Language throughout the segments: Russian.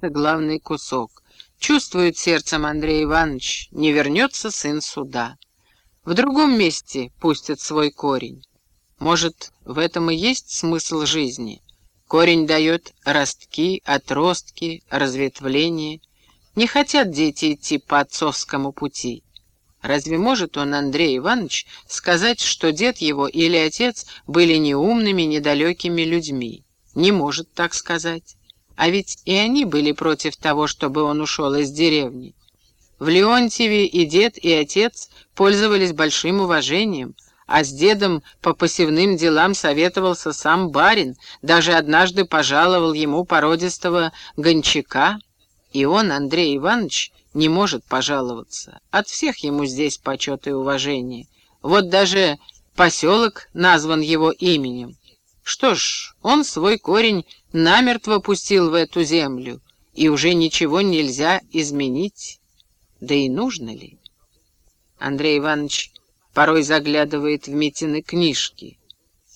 это главный кусок. Чувствует сердцем Андрей Иванович, не вернется сын суда. В другом месте пустит свой корень. Может, в этом и есть смысл жизни? Корень дает ростки, отростки, разветвления. Не хотят дети идти по отцовскому пути. Разве может он, Андрей Иванович, сказать, что дед его или отец были неумными, недалекими людьми? Не может так сказать. А ведь и они были против того, чтобы он ушел из деревни. В Леонтьеве и дед, и отец пользовались большим уважением, а с дедом по посевным делам советовался сам барин, даже однажды пожаловал ему породистого гончака, и он, Андрей Иванович, не может пожаловаться. От всех ему здесь почет и уважение. Вот даже поселок назван его именем. Что ж, он свой корень намертво пустил в эту землю, и уже ничего нельзя изменить. Да и нужно ли? Андрей Иванович порой заглядывает в Митины книжки.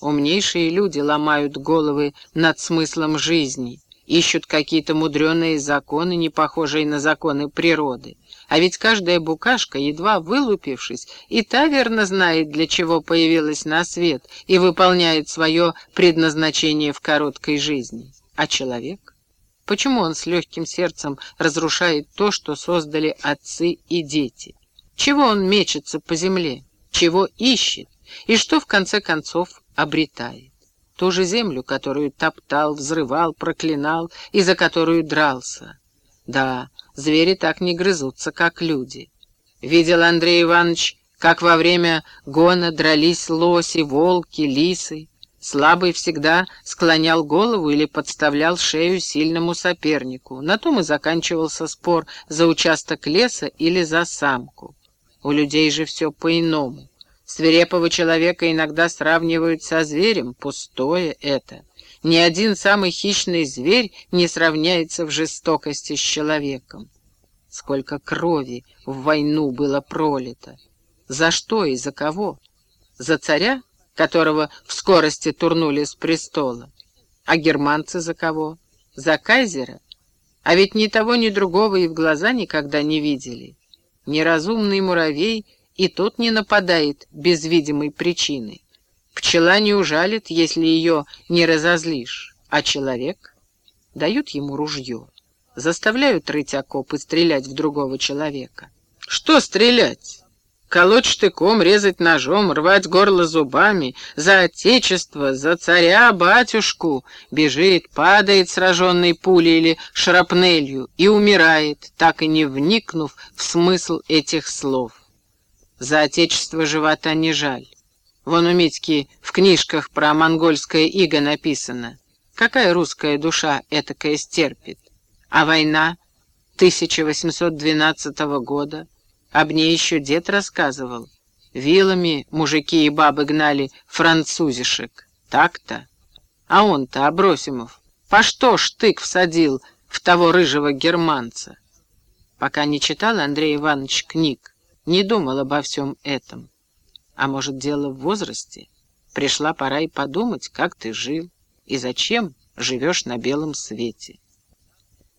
Умнейшие люди ломают головы над смыслом жизни, ищут какие-то мудреные законы, не похожие на законы природы. А ведь каждая букашка, едва вылупившись, и та верно знает, для чего появилась на свет и выполняет свое предназначение в короткой жизни. А человек? Почему он с легким сердцем разрушает то, что создали отцы и дети? Чего он мечется по земле? Чего ищет? И что, в конце концов, обретает? ту же землю, которую топтал, взрывал, проклинал и за которую дрался. Да, звери так не грызутся, как люди. Видел Андрей Иванович, как во время гона дрались лоси, волки, лисы. Слабый всегда склонял голову или подставлял шею сильному сопернику. На том и заканчивался спор за участок леса или за самку. У людей же все по-иному. Свирепого человека иногда сравнивают со зверем, пустое это. Ни один самый хищный зверь не сравняется в жестокости с человеком. Сколько крови в войну было пролито. За что и за кого? За царя, которого в скорости турнули с престола? А германцы за кого? За кайзера? А ведь ни того, ни другого и в глаза никогда не видели. Неразумный муравей — и тот не нападает без видимой причины. Пчела не ужалит, если ее не разозлишь, а человек дают ему ружье, заставляют рыть окоп и стрелять в другого человека. Что стрелять? Колоть штыком, резать ножом, рвать горло зубами, за отечество, за царя, батюшку, бежит, падает сраженной пулей или шрапнелью и умирает, так и не вникнув в смысл этих слов. За отечество живота не жаль. Вон у Митьки в книжках про монгольское иго написано. Какая русская душа этакая стерпит? А война 1812 года? Об ней еще дед рассказывал. Вилами мужики и бабы гнали французишек. Так-то. А он-то, Абросимов, по что штык всадил в того рыжего германца? Пока не читал Андрей Иванович книг, не думал обо всем этом. А может, дело в возрасте? Пришла пора и подумать, как ты жил и зачем живешь на белом свете.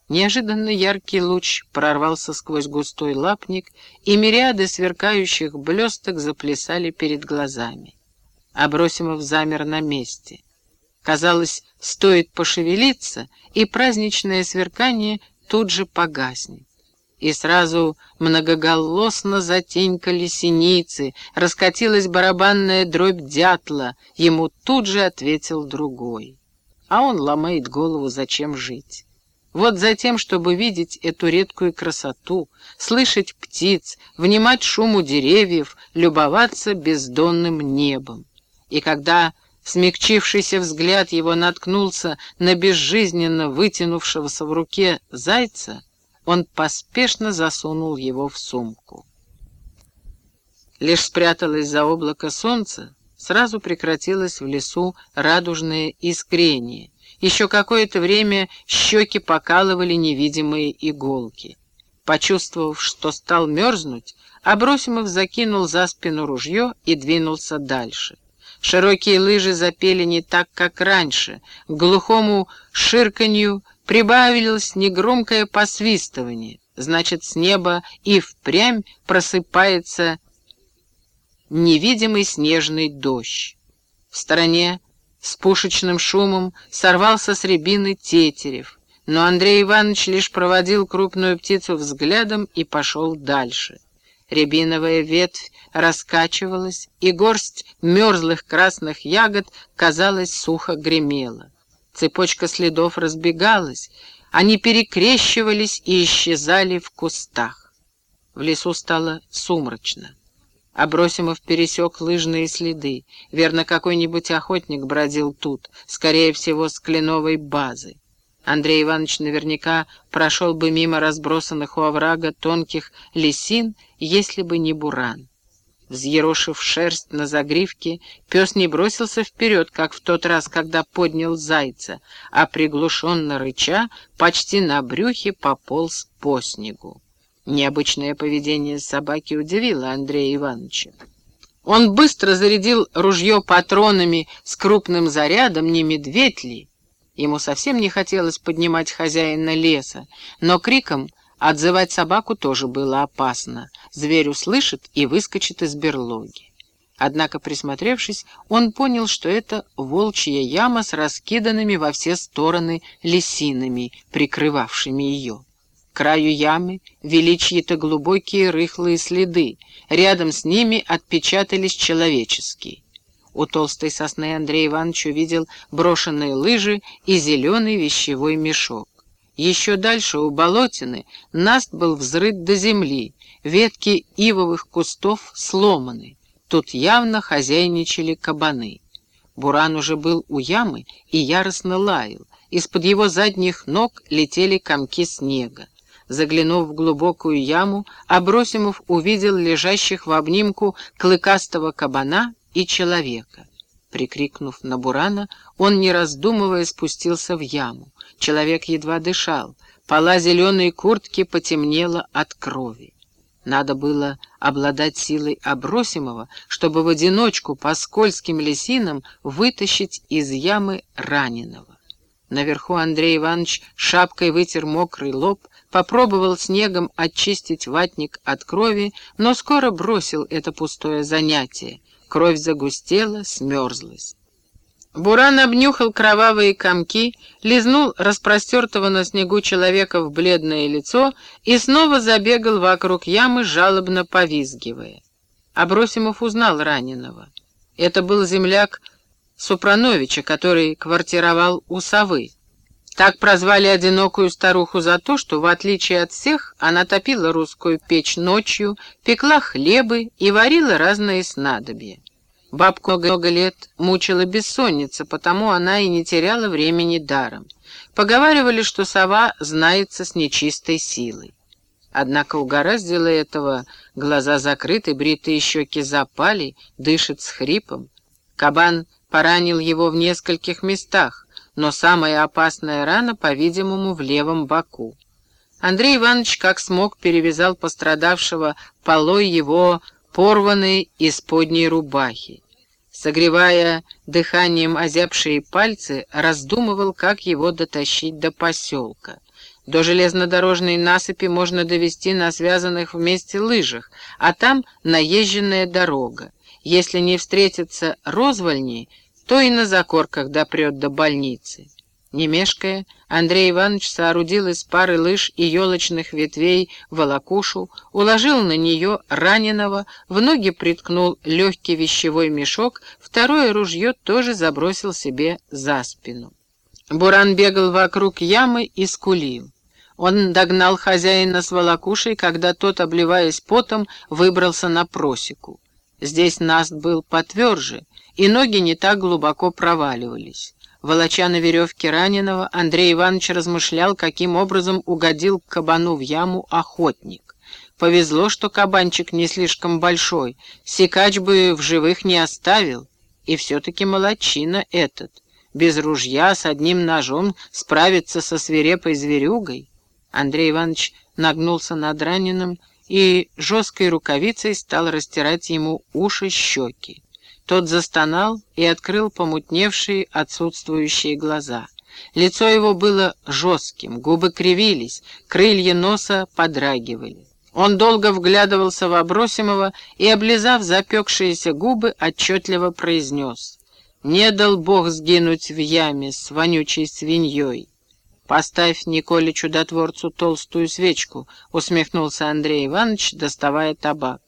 Неожиданно яркий луч прорвался сквозь густой лапник, и мириады сверкающих блесток заплясали перед глазами. Абросимов замер на месте. Казалось, стоит пошевелиться, и праздничное сверкание тут же погаснет и сразу многоголосно затенькали синицы, раскатилась барабанная дробь дятла, ему тут же ответил другой. А он ломает голову, зачем жить. Вот за тем, чтобы видеть эту редкую красоту, слышать птиц, внимать шуму деревьев, любоваться бездонным небом. И когда смягчившийся взгляд его наткнулся на безжизненно вытянувшегося в руке зайца, он поспешно засунул его в сумку. Лишь спряталось за облако солнца, сразу прекратилось в лесу радужное искрение. Еще какое-то время щеки покалывали невидимые иголки. Почувствовав, что стал мерзнуть, Абросимов закинул за спину ружье и двинулся дальше. Широкие лыжи запели не так, как раньше. К глухому ширканью прибавилось негромкое посвистывание. Значит, с неба и впрямь просыпается невидимый снежный дождь. В стороне с пушечным шумом сорвался с рябины тетерев, но Андрей Иванович лишь проводил крупную птицу взглядом и пошел дальше. Рябиновая ветвь раскачивалась, и горсть мерзлых красных ягод, казалось, сухо гремела. Цепочка следов разбегалась, они перекрещивались и исчезали в кустах. В лесу стало сумрачно. Абросимов пересек лыжные следы. Верно, какой-нибудь охотник бродил тут, скорее всего, с кленовой базы. Андрей Иванович наверняка прошел бы мимо разбросанных у оврага тонких лисин, если бы не буран. Взъерошив шерсть на загривке, пес не бросился вперед, как в тот раз, когда поднял зайца, а приглушенно рыча почти на брюхе пополз по снегу. Необычное поведение собаки удивило Андрея Ивановича. Он быстро зарядил ружье патронами с крупным зарядом, не медведь ли. Ему совсем не хотелось поднимать хозяина леса, но криком отзывать собаку тоже было опасно. Зверь услышит и выскочит из берлоги. Однако, присмотревшись, он понял, что это волчья яма с раскиданными во все стороны лисинами, прикрывавшими ее краю ямы вели чьи-то глубокие рыхлые следы. Рядом с ними отпечатались человеческие. У толстой сосны Андрей Иванович увидел брошенные лыжи и зеленый вещевой мешок. Еще дальше, у болотины, наст был взрыт до земли, ветки ивовых кустов сломаны. Тут явно хозяйничали кабаны. Буран уже был у ямы и яростно лаял. Из-под его задних ног летели комки снега. Заглянув в глубокую яму, Абросимов увидел лежащих в обнимку клыкастого кабана и человека. Прикрикнув на Бурана, он, не раздумывая, спустился в яму. Человек едва дышал, пола зеленой куртки потемнела от крови. Надо было обладать силой Абросимова, чтобы в одиночку по скользким лесинам вытащить из ямы раненого. Наверху Андрей Иванович шапкой вытер мокрый лоб, попробовал снегом очистить ватник от крови, но скоро бросил это пустое занятие. Кровь загустела, смерзлась. Буран обнюхал кровавые комки, лизнул распростертого на снегу человека в бледное лицо и снова забегал вокруг ямы, жалобно повизгивая. Абросимов узнал раненого. Это был земляк Супрановича, который квартировал у совы. Так прозвали одинокую старуху за то, что, в отличие от всех, она топила русскую печь ночью, пекла хлебы и варила разные снадобья. Бабку много лет мучила бессонница, потому она и не теряла времени даром. Поговаривали, что сова знается с нечистой силой. Однако угораздило этого, глаза закрыты, бритые щеки запали, дышит с хрипом. Кабан поранил его в нескольких местах, но самая опасная рана, по-видимому, в левом боку. Андрей Иванович как смог перевязал пострадавшего полой его порванной исподней рубахи. Согревая дыханием озябшие пальцы, раздумывал, как его дотащить до поселка. До железнодорожной насыпи можно довести на связанных вместе лыжах, а там наезженная дорога. Если не встретятся розвольни, то и на закорках допрет до больницы. Не мешкая, Андрей Иванович соорудил из пары лыж и елочных ветвей волокушу, уложил на нее раненого, в ноги приткнул легкий вещевой мешок, второе ружье тоже забросил себе за спину. Буран бегал вокруг ямы и скулил. Он догнал хозяина с волокушей, когда тот, обливаясь потом, выбрался на просеку. Здесь наст был потверже, и ноги не так глубоко проваливались. Волоча на веревке раненого, Андрей Иванович размышлял, каким образом угодил кабану в яму охотник. Повезло, что кабанчик не слишком большой, сикач бы в живых не оставил. И все-таки молодчина этот. Без ружья, с одним ножом справиться со свирепой зверюгой. Андрей Иванович нагнулся над раненым и жесткой рукавицей стал растирать ему уши, щеки. Тот застонал и открыл помутневшие, отсутствующие глаза. Лицо его было жестким, губы кривились, крылья носа подрагивали. Он долго вглядывался в Абросимова и, облизав запекшиеся губы, отчетливо произнес. «Не дал Бог сгинуть в яме с вонючей свиньей». «Поставь Николе Чудотворцу толстую свечку», — усмехнулся Андрей Иванович, доставая табак.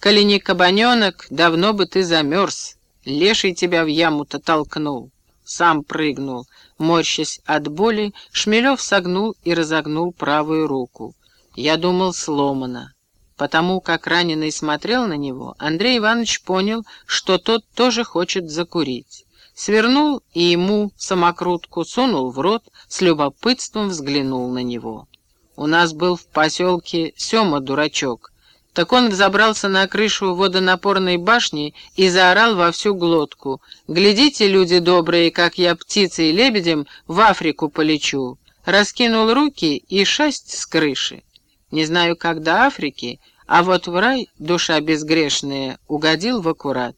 «Коли не кабаненок, давно бы ты замерз. Леший тебя в яму-то толкнул. Сам прыгнул. Морщась от боли, Шмелев согнул и разогнул правую руку. Я думал, сломано. Потому как раненый смотрел на него, Андрей Иванович понял, что тот тоже хочет закурить. Свернул и ему самокрутку сунул в рот, с любопытством взглянул на него. У нас был в поселке Сема дурачок. Так он взобрался на крышу водонапорной башни и заорал во всю глотку. «Глядите, люди добрые, как я птицей и лебедем в Африку полечу!» Раскинул руки и шесть с крыши. Не знаю, как до Африки, а вот в рай душа безгрешная угодил в аккурат.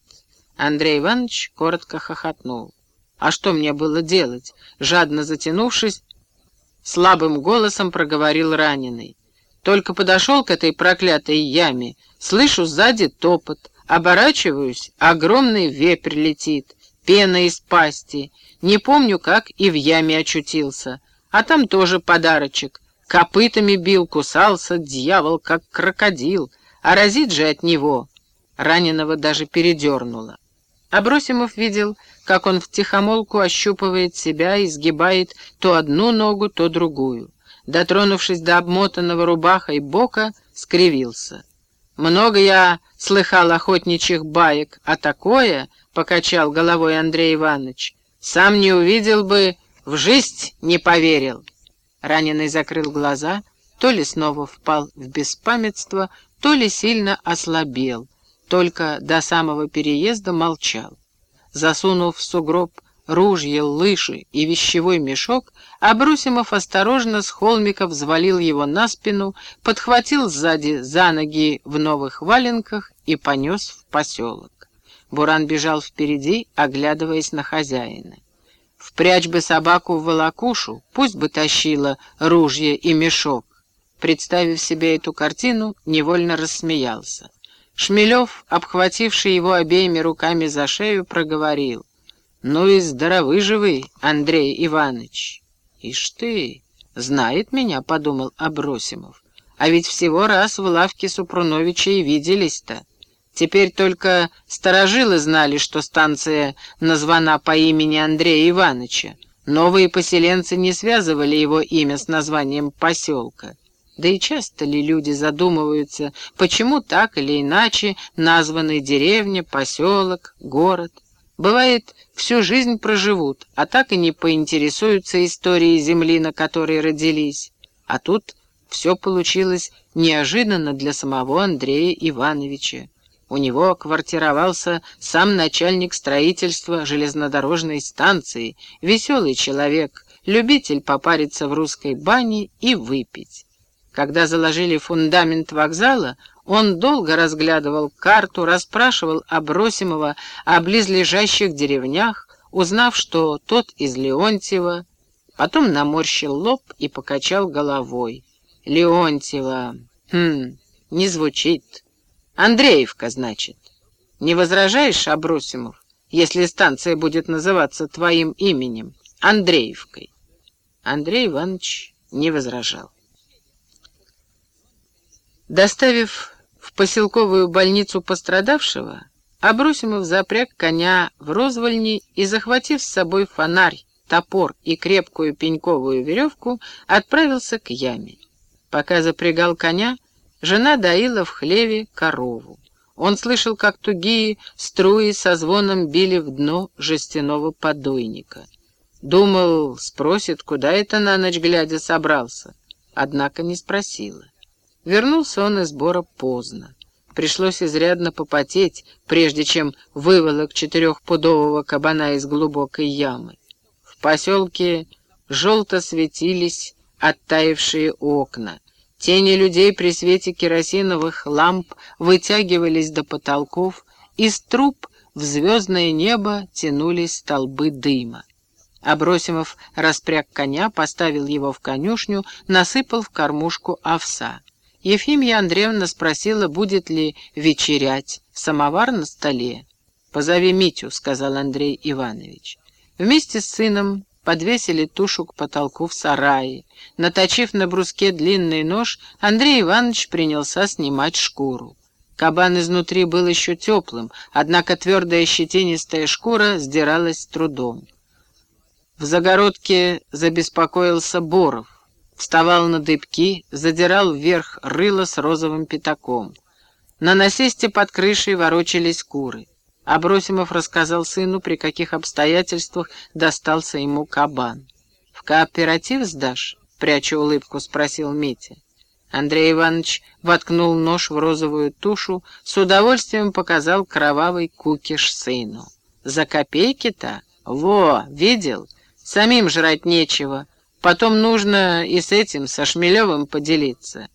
Андрей Иванович коротко хохотнул. А что мне было делать? Жадно затянувшись, слабым голосом проговорил раненый. Только подошел к этой проклятой яме, слышу сзади топот, оборачиваюсь, огромный вепрь летит, пена из пасти. Не помню, как и в яме очутился. А там тоже подарочек. Копытами бил, кусался, дьявол, как крокодил, а разит же от него. Раненого даже передернуло. Абросимов видел, как он втихомолку ощупывает себя и сгибает то одну ногу, то другую. Дотронувшись до обмотанного рубахой бока, скривился. «Много я слыхал охотничьих баек, а такое, — покачал головой Андрей Иванович, — сам не увидел бы, в жизнь не поверил». Раненый закрыл глаза, то ли снова впал в беспамятство, то ли сильно ослабел, только до самого переезда молчал. Засунув в сугроб ружье, лыжи и вещевой мешок, Абрусимов осторожно с холмика взвалил его на спину, подхватил сзади за ноги в новых валенках и понес в поселок. Буран бежал впереди, оглядываясь на хозяина. Впрячь бы собаку в волокушу, пусть бы тащила ружье и мешок. Представив себе эту картину, невольно рассмеялся. Шмелев, обхвативший его обеими руками за шею, проговорил. «Ну и здоровы же Андрей Иванович!» «Ишь ты, знает меня», — подумал Абросимов. «А ведь всего раз в лавке Супруновича и виделись-то». Теперь только старожилы знали, что станция названа по имени Андрея Ивановича. Новые поселенцы не связывали его имя с названием поселка. Да и часто ли люди задумываются, почему так или иначе названы деревня, поселок, город? Бывает, всю жизнь проживут, а так и не поинтересуются историей земли, на которой родились. А тут все получилось неожиданно для самого Андрея Ивановича. У него квартировался сам начальник строительства железнодорожной станции, веселый человек, любитель попариться в русской бане и выпить. Когда заложили фундамент вокзала, он долго разглядывал карту, расспрашивал Абросимова о близлежащих деревнях, узнав, что тот из Леонтьева, потом наморщил лоб и покачал головой. «Леонтьева, хм, не звучит». Андреевка, значит. Не возражаешь, Абросимов, если станция будет называться твоим именем, Андреевкой? Андрей Иванович не возражал. Доставив поселковую больницу пострадавшего, Абросимов запряг коня в розвольни и, захватив с собой фонарь, топор и крепкую пеньковую веревку, отправился к яме. Пока запрягал коня, Жена доила в хлеве корову. Он слышал, как тугие струи со звоном били в дно жестяного подойника. Думал, спросит, куда это на ночь глядя собрался. Однако не спросила. Вернулся он из сбора поздно. Пришлось изрядно попотеть, прежде чем выволок четырехпудового кабана из глубокой ямы. В поселке желто светились оттаившие окна. Тени людей при свете керосиновых ламп вытягивались до потолков, из труб в звездное небо тянулись столбы дыма. Абросимов распряг коня, поставил его в конюшню, насыпал в кормушку овса. Ефимия Андреевна спросила, будет ли вечерять, самовар на столе. «Позови Митю», — сказал Андрей Иванович. Вместе с сыном подвесили тушу к потолку в сарае. Наточив на бруске длинный нож, Андрей Иванович принялся снимать шкуру. Кабан изнутри был еще теплым, однако твердая щетинистая шкура сдиралась с трудом. В загородке забеспокоился Боров. Вставал на дыбки, задирал вверх рыло с розовым пятаком. На насесте под крышей ворочались куры. Абросимов рассказал сыну, при каких обстоятельствах достался ему кабан. «В кооператив сдашь?» — пряча улыбку, спросил Митя. Андрей Иванович воткнул нож в розовую тушу, с удовольствием показал кровавый кукиш сыну. «За копейки-то? Во, видел? Самим жрать нечего. Потом нужно и с этим, со Шмелевым, поделиться.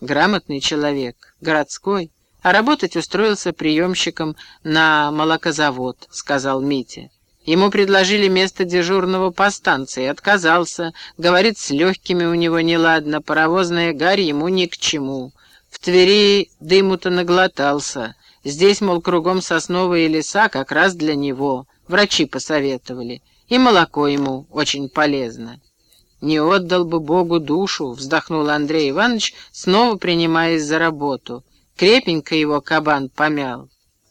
Грамотный человек, городской, а работать устроился приемщиком на молокозавод», — сказал Митя. Ему предложили место дежурного по станции, отказался, говорит, с легкими у него неладно, паровозная гарь ему ни к чему. В Твери дыму-то наглотался. Здесь, мол, кругом сосновые леса как раз для него. Врачи посоветовали. И молоко ему очень полезно. «Не отдал бы Богу душу», — вздохнул Андрей Иванович, снова принимаясь за работу. Крепенько его кабан помял.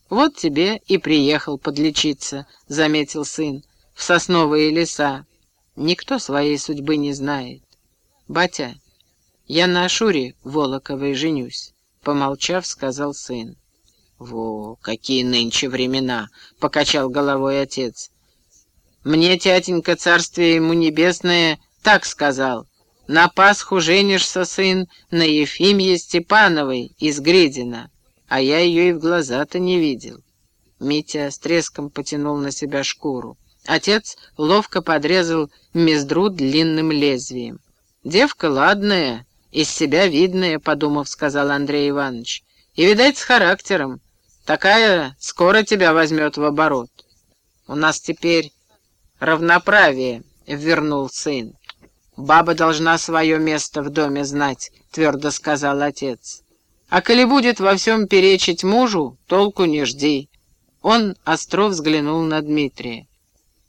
«Вот тебе и приехал подлечиться», — заметил сын, — «в сосновые леса. Никто своей судьбы не знает. Батя, я на Ашуре Волоковой женюсь», — помолчав, сказал сын. «Во, какие нынче времена!» — покачал головой отец. «Мне, тятенька, царствие ему небесное, так сказал. На Пасху женишься, сын, на Ефимье Степановой из Гридина а я ее и в глаза-то не видел. Митя с треском потянул на себя шкуру. Отец ловко подрезал мездру длинным лезвием. «Девка ладная, из себя видная», — подумав, сказал Андрей Иванович. «И, видать, с характером. Такая скоро тебя возьмет в оборот. У нас теперь равноправие», — вернул сын. «Баба должна свое место в доме знать», — твердо сказал отец. А коли будет во всем перечить мужу, толку не жди. Он остро взглянул на Дмитрия.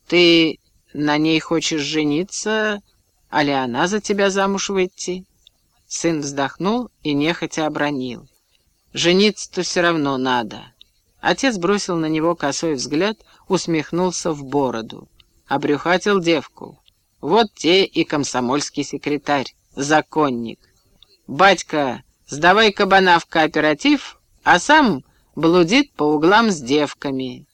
Ты на ней хочешь жениться, а ли она за тебя замуж выйти? Сын вздохнул и нехотя обронил. Жениться-то все равно надо. Отец бросил на него косой взгляд, усмехнулся в бороду. Обрюхатил девку. Вот те и комсомольский секретарь, законник. Батька Сдавай кабана в кооператив, а сам блудит по углам с девками.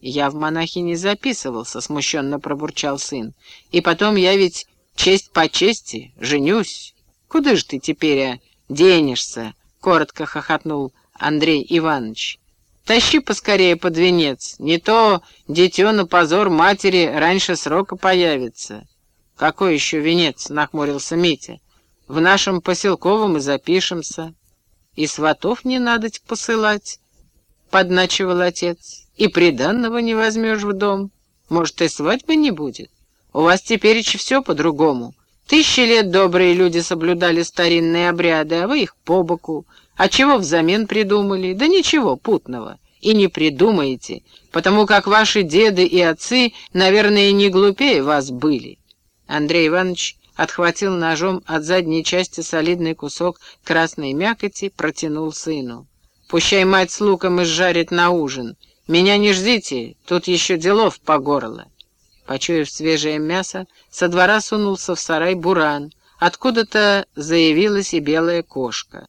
Я в монахи не записывался, смущенно пробурчал сын. И потом я ведь честь по чести, женюсь. Куда же ты теперь а, денешься? Коротко хохотнул Андрей Иванович. Тащи поскорее под венец, не то дитё на позор матери раньше срока появится. Какой еще венец? Нахмурился Митя. В нашем поселковом и запишемся. И сватов не надо посылать, — подначивал отец. И приданного не возьмешь в дом. Может, и свадьбы не будет? У вас теперь все по-другому. Тысячи лет добрые люди соблюдали старинные обряды, а вы их по боку. А чего взамен придумали? Да ничего путного. И не придумаете, потому как ваши деды и отцы, наверное, не глупее вас были. Андрей Иванович отхватил ножом от задней части солидный кусок красной мякоти, протянул сыну. «Пущай мать с луком изжарит на ужин. Меня не ждите, тут еще делов по горло». Почуяв свежее мясо, со двора сунулся в сарай буран. Откуда-то заявилась и белая кошка.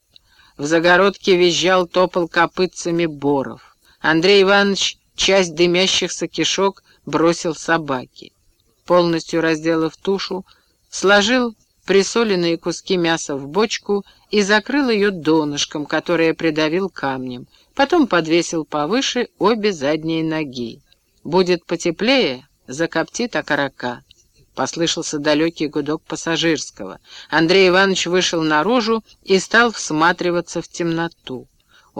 В загородке визжал, топал копытцами боров. Андрей Иванович часть дымящихся кишок бросил собаке. Полностью разделав тушу, сложил присоленные куски мяса в бочку и закрыл ее донышком, которое придавил камнем. Потом подвесил повыше обе задние ноги. «Будет потеплее, закоптит окорока». Послышался далекий гудок пассажирского. Андрей Иванович вышел наружу и стал всматриваться в темноту.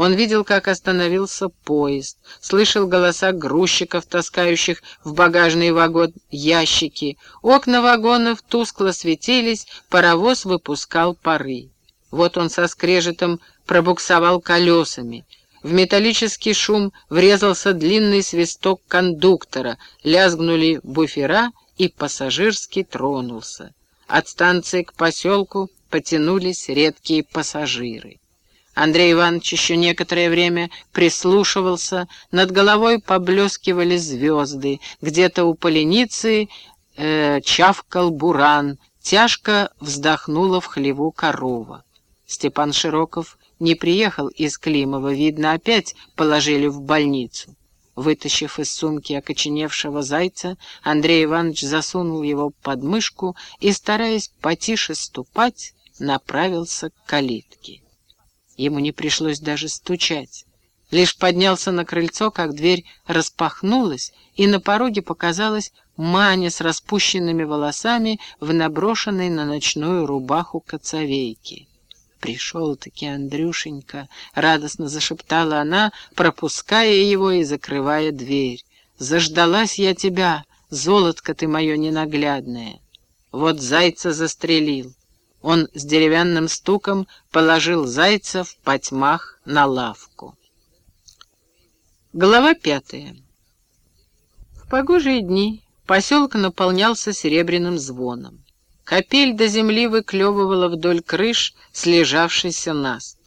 Он видел, как остановился поезд, слышал голоса грузчиков, таскающих в багажный вагон ящики. Окна вагонов тускло светились, паровоз выпускал пары. Вот он со скрежетом пробуксовал колесами. В металлический шум врезался длинный свисток кондуктора, лязгнули буфера, и пассажирский тронулся. От станции к поселку потянулись редкие пассажиры. Андрей Иванович еще некоторое время прислушивался, над головой поблескивали звезды, где-то у поленицы э, чавкал буран, тяжко вздохнула в хлеву корова. Степан Широков не приехал из Климова, видно, опять положили в больницу. Вытащив из сумки окоченевшего зайца, Андрей Иванович засунул его под мышку и, стараясь потише ступать, направился к калитке. Ему не пришлось даже стучать. Лишь поднялся на крыльцо, как дверь распахнулась, и на пороге показалась Маня с распущенными волосами в наброшенной на ночную рубаху коцовейке. «Пришел-таки Андрюшенька!» — радостно зашептала она, пропуская его и закрывая дверь. «Заждалась я тебя, золотко ты мое ненаглядное!» Вот зайца застрелил. Он с деревянным стуком положил зайца в потьмах на лавку. Глава пятая. В погожие дни поселок наполнялся серебряным звоном. Капель до земли выклевывала вдоль крыш слежавшийся наст.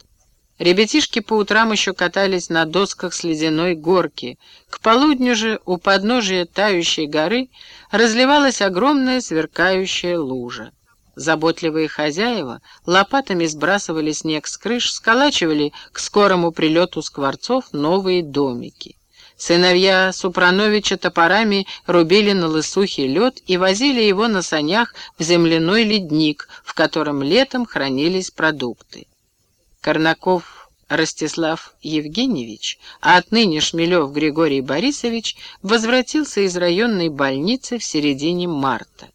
Ребятишки по утрам еще катались на досках с ледяной горки. К полудню же у подножия тающей горы разливалась огромная сверкающая лужа. Заботливые хозяева лопатами сбрасывали снег с крыш, сколачивали к скорому прилету скворцов новые домики. Сыновья Супрановича топорами рубили на лысухе лед и возили его на санях в земляной ледник, в котором летом хранились продукты. Корнаков Ростислав Евгеньевич, а отныне Шмелев Григорий Борисович, возвратился из районной больницы в середине марта.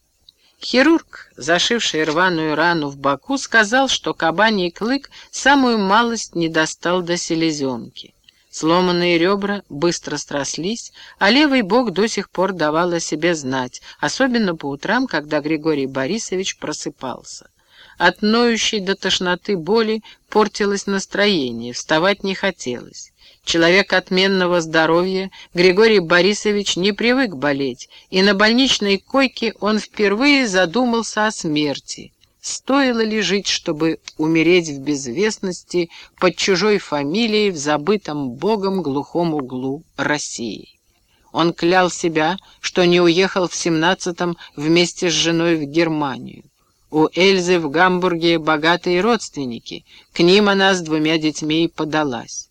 Хирург, зашивший рваную рану в боку, сказал, что кабаний клык самую малость не достал до селезенки. Сломанные ребра быстро срослись, а левый бок до сих пор давал о себе знать, особенно по утрам, когда Григорий Борисович просыпался. От ноющей до тошноты боли портилось настроение, вставать не хотелось. Человек отменного здоровья, Григорий Борисович не привык болеть, и на больничной койке он впервые задумался о смерти. Стоило ли жить, чтобы умереть в безвестности под чужой фамилией в забытом богом глухом углу России? Он клял себя, что не уехал в семнадцатом вместе с женой в Германию. У Эльзы в Гамбурге богатые родственники, к ним она с двумя детьми и подалась.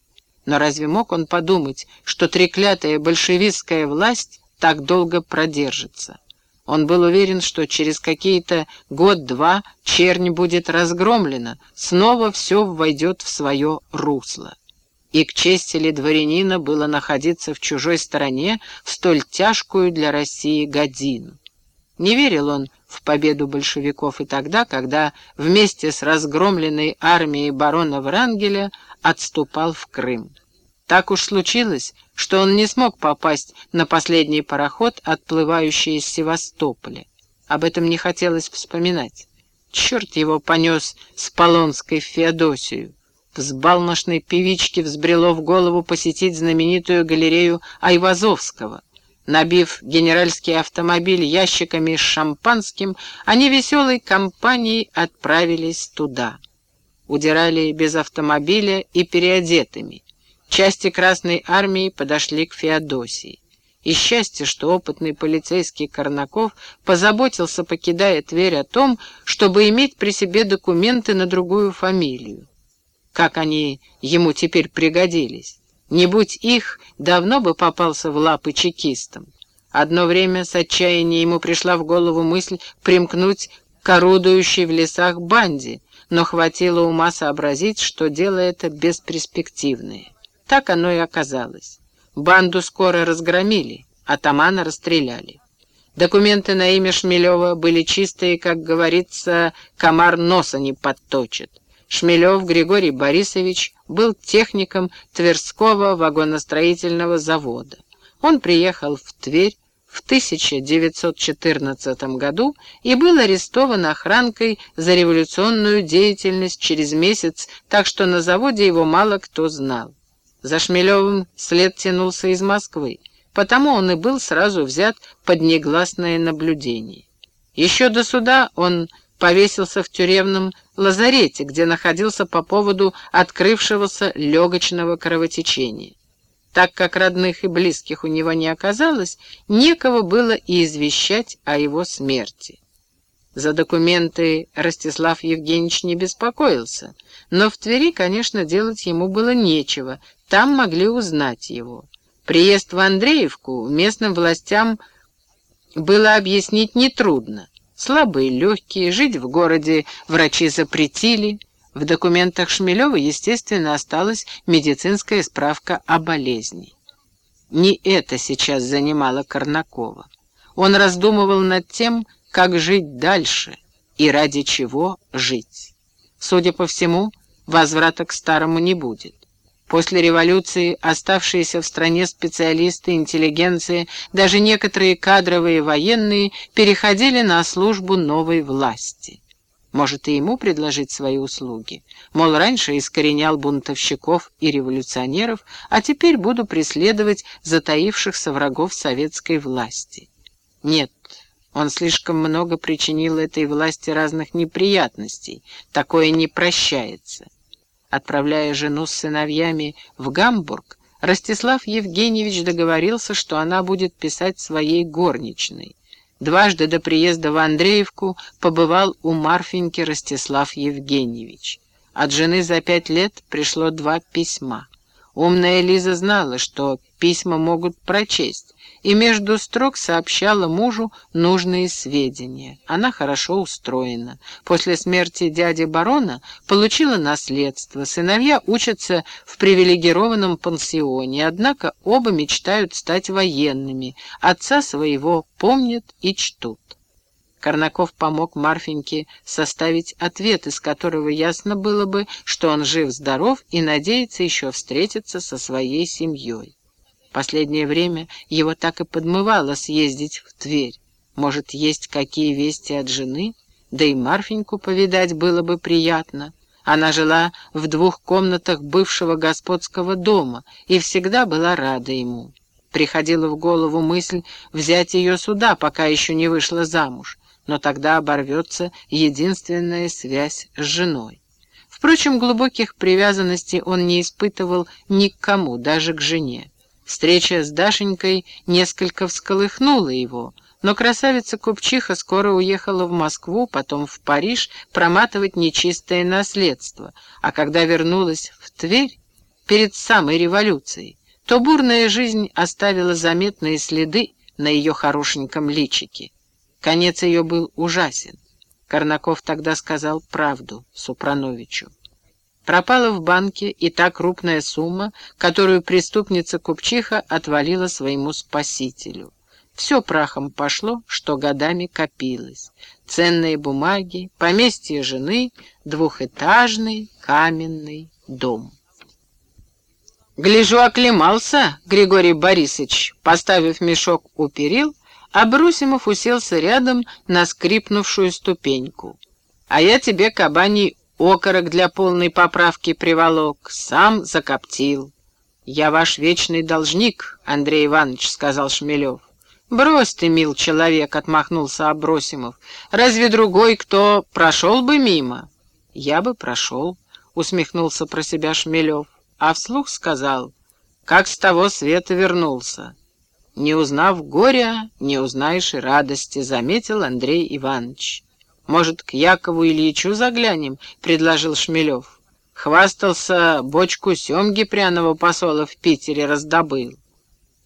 Но разве мог он подумать, что треклятая большевистская власть так долго продержится? Он был уверен, что через какие-то год-два чернь будет разгромлена, снова все войдет в свое русло. И к чести ли дворянина было находиться в чужой стороне в столь тяжкую для России годину. Не верил он в победу большевиков и тогда, когда вместе с разгромленной армией барона Врангеля отступал в Крым. Так уж случилось, что он не смог попасть на последний пароход, отплывающий из Севастополя. Об этом не хотелось вспоминать. Черт его понес с Полонской в Феодосию. Взбалмошной певичке взбрело в голову посетить знаменитую галерею Айвазовского. Набив генеральский автомобиль ящиками с шампанским, они веселой компанией отправились туда. Удирали без автомобиля и переодетыми. Части Красной Армии подошли к Феодосии. И счастье, что опытный полицейский Корнаков позаботился, покидая Тверь, о том, чтобы иметь при себе документы на другую фамилию. Как они ему теперь пригодились? Не будь их, давно бы попался в лапы чекистам. Одно время с отчаяния ему пришла в голову мысль примкнуть к орудующей в лесах банде, но хватило ума сообразить, что дело это бесперспективное. Так оно и оказалось. Банду скоро разгромили, атамана расстреляли. Документы на имя Шмелева были чистые, как говорится, комар носа не подточит. Шмелев Григорий Борисович был техником Тверского вагоностроительного завода. Он приехал в Тверь в 1914 году и был арестован охранкой за революционную деятельность через месяц, так что на заводе его мало кто знал. За Шмелевым след тянулся из Москвы, потому он и был сразу взят под негласное наблюдение. Еще до суда он повесился в тюремном лазарете, где находился по поводу открывшегося легочного кровотечения. Так как родных и близких у него не оказалось, некого было и извещать о его смерти. За документы Ростислав Евгеньевич не беспокоился, но в Твери, конечно, делать ему было нечего, там могли узнать его. Приезд в Андреевку местным властям было объяснить нетрудно. Слабые, легкие, жить в городе врачи запретили. В документах Шмелева, естественно, осталась медицинская справка о болезни. Не это сейчас занимало Корнакова. Он раздумывал над тем, как жить дальше и ради чего жить. Судя по всему, возврата к старому не будет. После революции оставшиеся в стране специалисты, интеллигенция, даже некоторые кадровые военные переходили на службу новой власти. Может, и ему предложить свои услуги? Мол, раньше искоренял бунтовщиков и революционеров, а теперь буду преследовать затаившихся врагов советской власти. Нет, он слишком много причинил этой власти разных неприятностей. Такое не прощается. Отправляя жену с сыновьями в Гамбург, Ростислав Евгеньевич договорился, что она будет писать своей горничной. Дважды до приезда в Андреевку побывал у Марфеньки Ростислав Евгеньевич. От жены за пять лет пришло два письма. Умная Лиза знала, что письма могут прочесть, и между строк сообщала мужу нужные сведения. Она хорошо устроена. После смерти дяди барона получила наследство. Сыновья учатся в привилегированном пансионе, однако оба мечтают стать военными. Отца своего помнят и чтут. Корнаков помог Марфеньке составить ответ, из которого ясно было бы, что он жив-здоров и надеется еще встретиться со своей семьей. Последнее время его так и подмывало съездить в Тверь. Может, есть какие вести от жены? Да и Марфеньку повидать было бы приятно. Она жила в двух комнатах бывшего господского дома и всегда была рада ему. Приходила в голову мысль взять ее сюда, пока еще не вышла замуж, но тогда оборвется единственная связь с женой. Впрочем, глубоких привязанностей он не испытывал ни к кому, даже к жене. Встреча с Дашенькой несколько всколыхнула его, но красавица-купчиха скоро уехала в Москву, потом в Париж проматывать нечистое наследство, а когда вернулась в Тверь перед самой революцией, то бурная жизнь оставила заметные следы на ее хорошеньком личике. Конец ее был ужасен. Корнаков тогда сказал правду Супрановичу. Пропала в банке и та крупная сумма, которую преступница-купчиха отвалила своему спасителю. Все прахом пошло, что годами копилось. Ценные бумаги, поместье жены, двухэтажный каменный дом. «Гляжу, оклемался, Григорий Борисович», поставив мешок у перил, Абрусимов уселся рядом на скрипнувшую ступеньку. «А я тебе, кабаний окорок для полной поправки приволок, сам закоптил. «Я ваш вечный должник, Андрей Иванович», — сказал Шмелев. «Брось ты, мил человек», — отмахнулся Абросимов. «Разве другой кто прошел бы мимо?» «Я бы прошел», — усмехнулся про себя Шмелев, а вслух сказал, «как с того света вернулся». «Не узнав горя, не узнаешь и радости», — заметил Андрей Иванович. «Может, к Якову Ильичу заглянем?» — предложил Шмелев. Хвастался, бочку семги пряного посола в Питере раздобыл.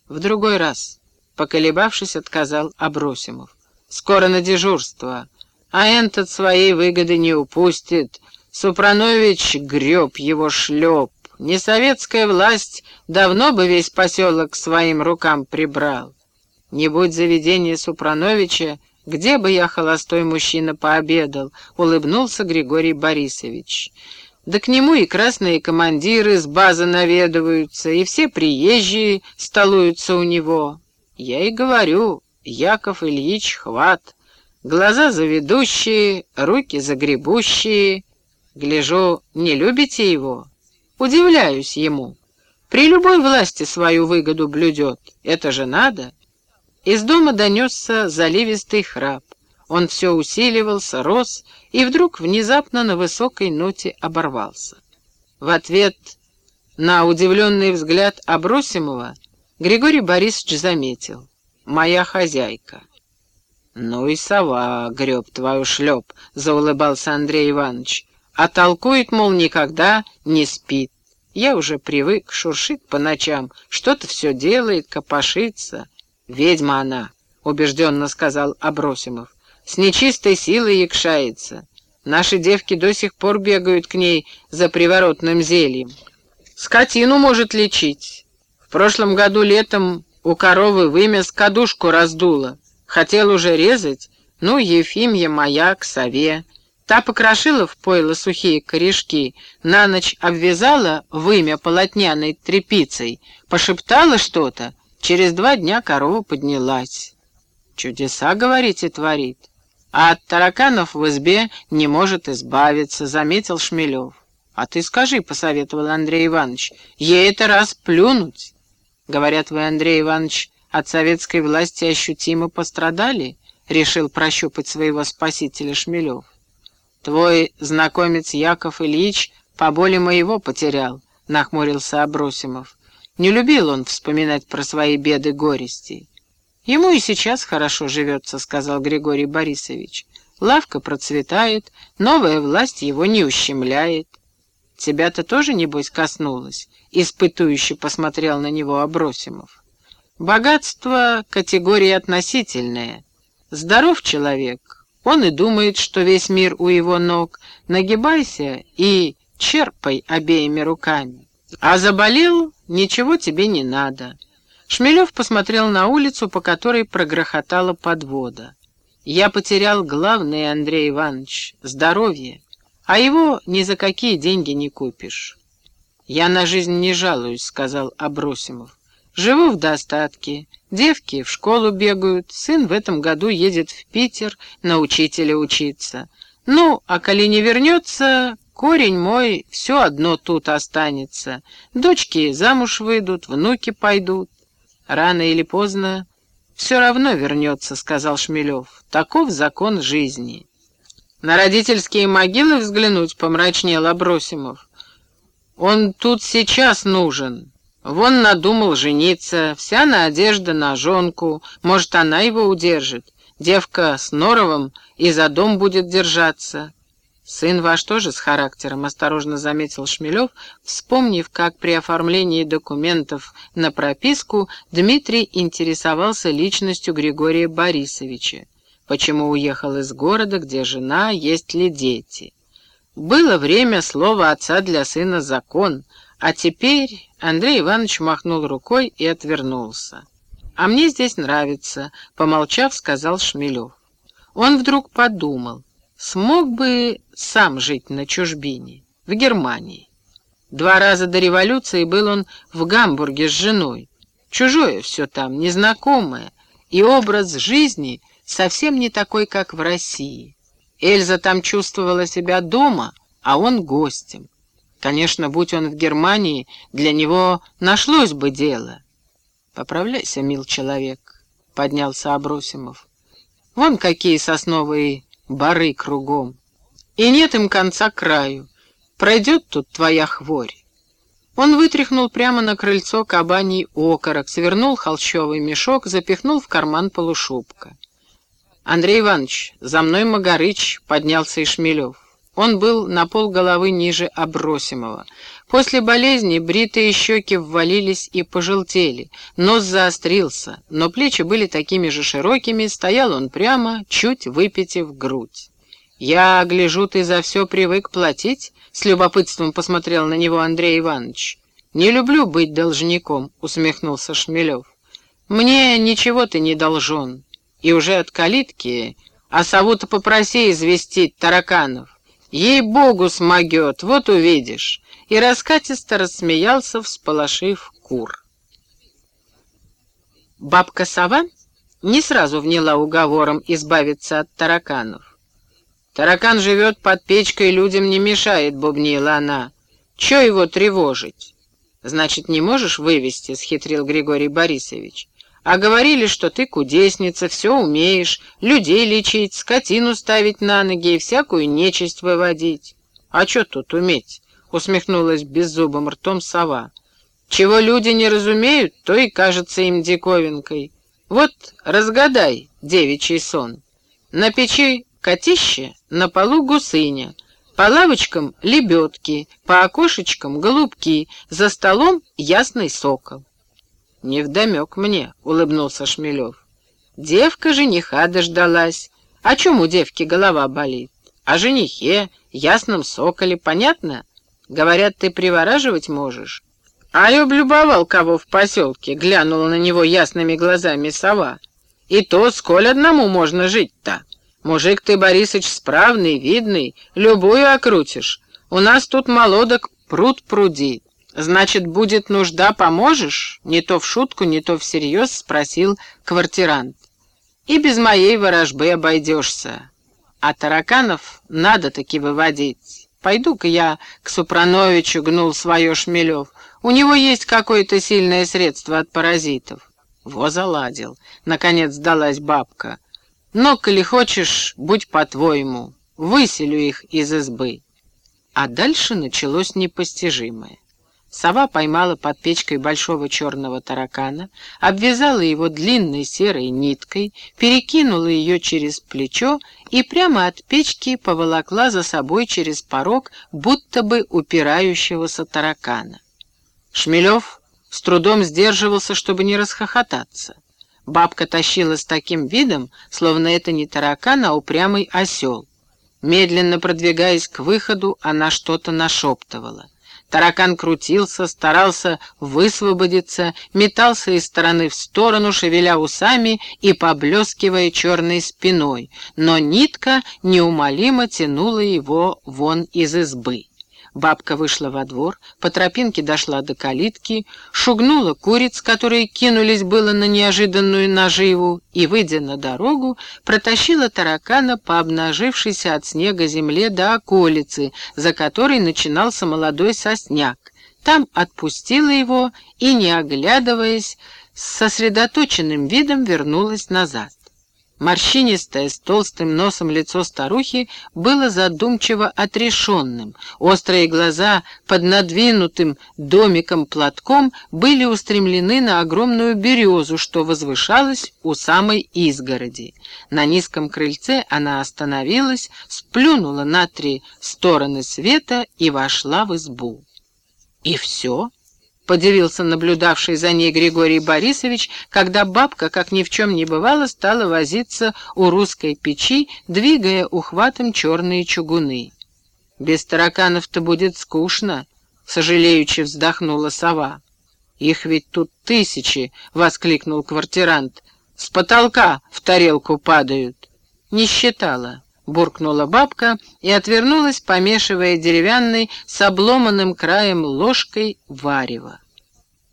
В другой раз, поколебавшись, отказал Абросимов. «Скоро на дежурство, а этот своей выгоды не упустит. Супранович греб его шлеп. Несоветская власть давно бы весь поселок своим рукам прибрал. Не будь заведения Супрановича, где бы я, холостой мужчина, пообедал?» — улыбнулся Григорий Борисович. Да к нему и красные командиры с базы наведываются, и все приезжие столуются у него. Я и говорю, Яков Ильич хват. Глаза заведущие, руки загребущие. Гляжу, не любите его? Удивляюсь ему. При любой власти свою выгоду блюдет. Это же надо. Из дома донесся заливистый храп. Он все усиливался, рос, и вдруг внезапно на высокой ноте оборвался. В ответ на удивленный взгляд Абросимова Григорий Борисович заметил. «Моя хозяйка». «Ну и сова, греб твою шлеп», — заулыбался Андрей Иванович. «А толкует, мол, никогда не спит. Я уже привык, шуршит по ночам, что-то все делает, копошится. Ведьма она», — убежденно сказал Абросимов. «С нечистой силой якшается. Наши девки до сих пор бегают к ней за приворотным зельем. Скотину может лечить. В прошлом году летом у коровы вымя кадушку раздуло. Хотел уже резать, ну, Ефимья моя к сове. Та покрошила в пойло сухие корешки, на ночь обвязала вымя полотняной тряпицей, пошептала что-то, через два дня корова поднялась. Чудеса, говорите, творит а от тараканов в избе не может избавиться», — заметил Шмелев. «А ты скажи», — посоветовал Андрей Иванович, — «ей это раз плюнуть». «Говорят, вы, Андрей Иванович, от советской власти ощутимо пострадали?» — решил прощупать своего спасителя Шмелев. «Твой знакомец Яков Ильич по боли моего потерял», — нахмурился Абросимов. «Не любил он вспоминать про свои беды горести. «Ему и сейчас хорошо живется», — сказал Григорий Борисович. «Лавка процветает, новая власть его не ущемляет». «Тебя-то тоже, небось, коснулось?» — испытующе посмотрел на него Абросимов. «Богатство — категория относительная. Здоров человек, он и думает, что весь мир у его ног. Нагибайся и черпай обеими руками. А заболел — ничего тебе не надо». Шмелев посмотрел на улицу, по которой прогрохотала подвода. «Я потерял главное, Андрей Иванович, здоровье, а его ни за какие деньги не купишь». «Я на жизнь не жалуюсь», — сказал Абросимов. «Живу в достатке, девки в школу бегают, сын в этом году едет в Питер на учителя учиться. Ну, а коли не вернется, корень мой все одно тут останется. Дочки замуж выйдут, внуки пойдут. Рано или поздно все равно вернется, сказал Шмелев. Таков закон жизни. На родительские могилы взглянуть помрачнел Абросимов. Он тут сейчас нужен. Вон надумал жениться, вся на одежда на жонку. Может, она его удержит. Девка с Норовым и за дом будет держаться. «Сын ваш тоже с характером», — осторожно заметил Шмелев, вспомнив, как при оформлении документов на прописку Дмитрий интересовался личностью Григория Борисовича. Почему уехал из города, где жена, есть ли дети? Было время слова отца для сына закон, а теперь Андрей Иванович махнул рукой и отвернулся. «А мне здесь нравится», — помолчав, сказал Шмелев. Он вдруг подумал — смог бы сам жить на чужбине, в Германии. Два раза до революции был он в Гамбурге с женой. Чужое все там, незнакомое, и образ жизни совсем не такой, как в России. Эльза там чувствовала себя дома, а он гостем. Конечно, будь он в Германии, для него нашлось бы дело. «Поправляйся, мил человек», — поднялся Абросимов. «Вон какие сосновые бары кругом. И нет им конца краю. Пройдет тут твоя хворь. Он вытряхнул прямо на крыльцо кабаний окорок, свернул холщовый мешок, запихнул в карман полушубка. «Андрей Иванович, за мной Магарыч», — поднялся и Шмелев. Он был на пол головы ниже Обросимого. После болезни бритые щеки ввалились и пожелтели, нос заострился, но плечи были такими же широкими, стоял он прямо, чуть выпитив грудь. «Я гляжу, ты за все привык платить?» — с любопытством посмотрел на него Андрей Иванович. «Не люблю быть должником», — усмехнулся Шмелев. «Мне ничего ты не должен. И уже от калитки, а сову-то попроси известить тараканов. Ей-богу, смогет, вот увидишь!» И раскатисто рассмеялся, всполошив кур. Бабка-сова не сразу вняла уговором избавиться от тараканов. «Таракан живет под печкой, людям не мешает», — бубнила она. «Че его тревожить?» «Значит, не можешь вывести?» — схитрил Григорий Борисович. «А говорили, что ты кудесница, все умеешь, людей лечить, скотину ставить на ноги и всякую нечисть выводить». «А что тут уметь?» — усмехнулась беззубым ртом сова. «Чего люди не разумеют, то и кажется им диковинкой. Вот разгадай девичий сон. На печи котище, на полу гусыня, по лавочкам лебедки, по окошечкам голубки, за столом ясный сокол. «Невдомек мне», — улыбнулся Шмелев. «Девка жениха дождалась. О чем у девки голова болит? О женихе, ясном соколе, понятно? Говорят, ты привораживать можешь?» «А я облюбовал кого в поселке», — глянула на него ясными глазами сова. «И то, сколь одному можно жить-то?» Мужик ты, Борисыч, справный, видный, любую окрутишь. У нас тут молодок пруд пруди. Значит, будет нужда, поможешь? Не то в шутку, не то всерьез спросил квартирант. И без моей ворожбы обойдешься. А тараканов надо таки выводить. Пойду-ка я к Супрановичу, гнул свое Шмелев. У него есть какое-то сильное средство от паразитов. Во заладил. Наконец сдалась бабка. Но, коли хочешь, будь по-твоему, выселю их из избы. А дальше началось непостижимое. Сова поймала под печкой большого черного таракана, обвязала его длинной серой ниткой, перекинула ее через плечо и прямо от печки поволокла за собой через порог, будто бы упирающегося таракана. Шмелев с трудом сдерживался, чтобы не расхохотаться. Бабка тащила с таким видом, словно это не таракан, а упрямый осел. Медленно продвигаясь к выходу, она что-то нашептывала. Таракан крутился, старался высвободиться, метался из стороны в сторону, шевеля усами и поблескивая черной спиной, но нитка неумолимо тянула его вон из избы. Бабка вышла во двор, по тропинке дошла до калитки, шугнула куриц, которые кинулись было на неожиданную наживу, и, выйдя на дорогу, протащила таракана по обнажившейся от снега земле до околицы, за которой начинался молодой сосняк. Там отпустила его и, не оглядываясь, с сосредоточенным видом вернулась назад. Морщинистое, с толстым носом лицо старухи было задумчиво отрешенным. Острые глаза под надвинутым домиком-платком были устремлены на огромную березу, что возвышалась у самой изгороди. На низком крыльце она остановилась, сплюнула на три стороны света и вошла в избу. И все? Подивился наблюдавший за ней Григорий Борисович, когда бабка, как ни в чем не бывало, стала возиться у русской печи, двигая ухватом черные чугуны. «Без тараканов-то будет скучно», — сожалеючи вздохнула сова. «Их ведь тут тысячи!» — воскликнул квартирант. «С потолка в тарелку падают». «Не считала», — буркнула бабка и отвернулась, помешивая деревянной с обломанным краем ложкой варево.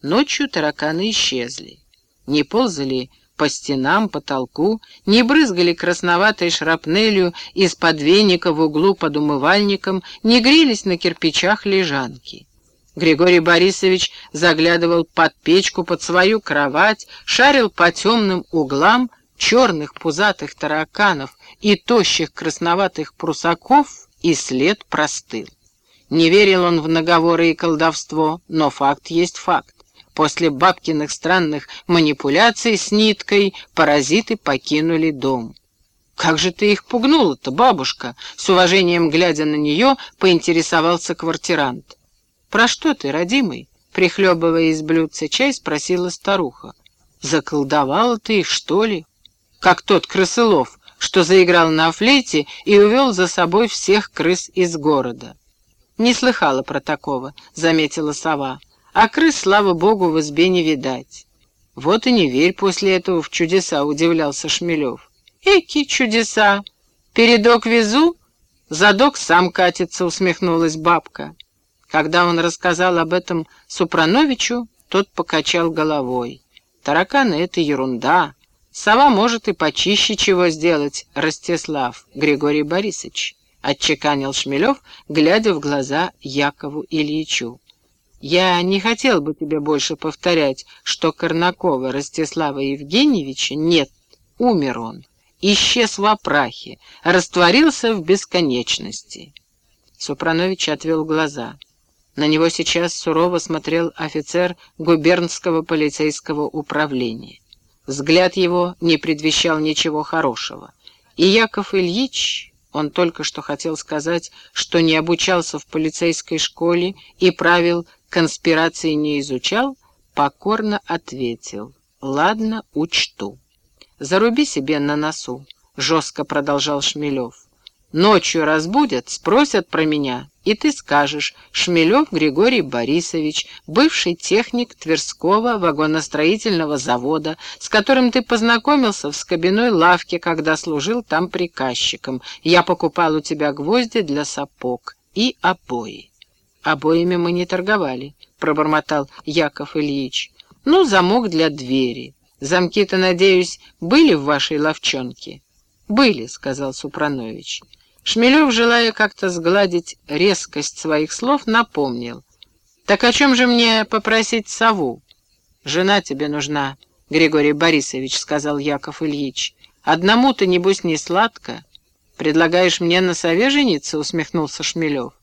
Ночью тараканы исчезли. Не ползали по стенам, потолку, не брызгали красноватой шрапнелью из-под веника в углу под умывальником, не грелись на кирпичах лежанки. Григорий Борисович заглядывал под печку, под свою кровать, шарил по темным углам черных пузатых тараканов и тощих красноватых прусаков, и след простыл. Не верил он в наговоры и колдовство, но факт есть факт. После бабкиных странных манипуляций с ниткой паразиты покинули дом. «Как же ты их пугнула-то, бабушка?» С уважением глядя на нее, поинтересовался квартирант. «Про что ты, родимый?» Прихлебывая из блюдца чай, спросила старуха. «Заколдовала ты их, что ли?» «Как тот крысылов, что заиграл на флейте и увел за собой всех крыс из города». «Не слыхала про такого», — заметила сова а крыс, слава богу, в избе не видать. Вот и не верь после этого в чудеса, удивлялся Шмелев. Эки чудеса! Передок везу, Задок сам катится, усмехнулась бабка. Когда он рассказал об этом Супрановичу, тот покачал головой. Тараканы — это ерунда. Сова может и почище чего сделать, Ростислав Григорий Борисович, — отчеканил Шмелев, глядя в глаза Якову Ильичу. Я не хотел бы тебе больше повторять, что Корнакова Ростислава Евгеньевича нет, умер он, исчез в опрахе, растворился в бесконечности. Супранович отвел глаза. На него сейчас сурово смотрел офицер губернского полицейского управления. Взгляд его не предвещал ничего хорошего. И Яков Ильич, он только что хотел сказать, что не обучался в полицейской школе и правил конспирации не изучал, покорно ответил «Ладно, учту». «Заруби себе на носу», — жестко продолжал Шмелев. «Ночью разбудят, спросят про меня, и ты скажешь, Шмелев Григорий Борисович, бывший техник Тверского вагоностроительного завода, с которым ты познакомился в скобяной лавке, когда служил там приказчиком. Я покупал у тебя гвозди для сапог и обои». «Обоими мы не торговали», — пробормотал Яков Ильич. «Ну, замок для двери. Замки-то, надеюсь, были в вашей ловчонке?» «Были», — сказал Супранович. Шмелев, желая как-то сгладить резкость своих слов, напомнил. «Так о чем же мне попросить сову?» «Жена тебе нужна, Григорий Борисович», — сказал Яков Ильич. «Одному-то, небось, не сладко. Предлагаешь мне на сове жениться?» — усмехнулся Шмелев.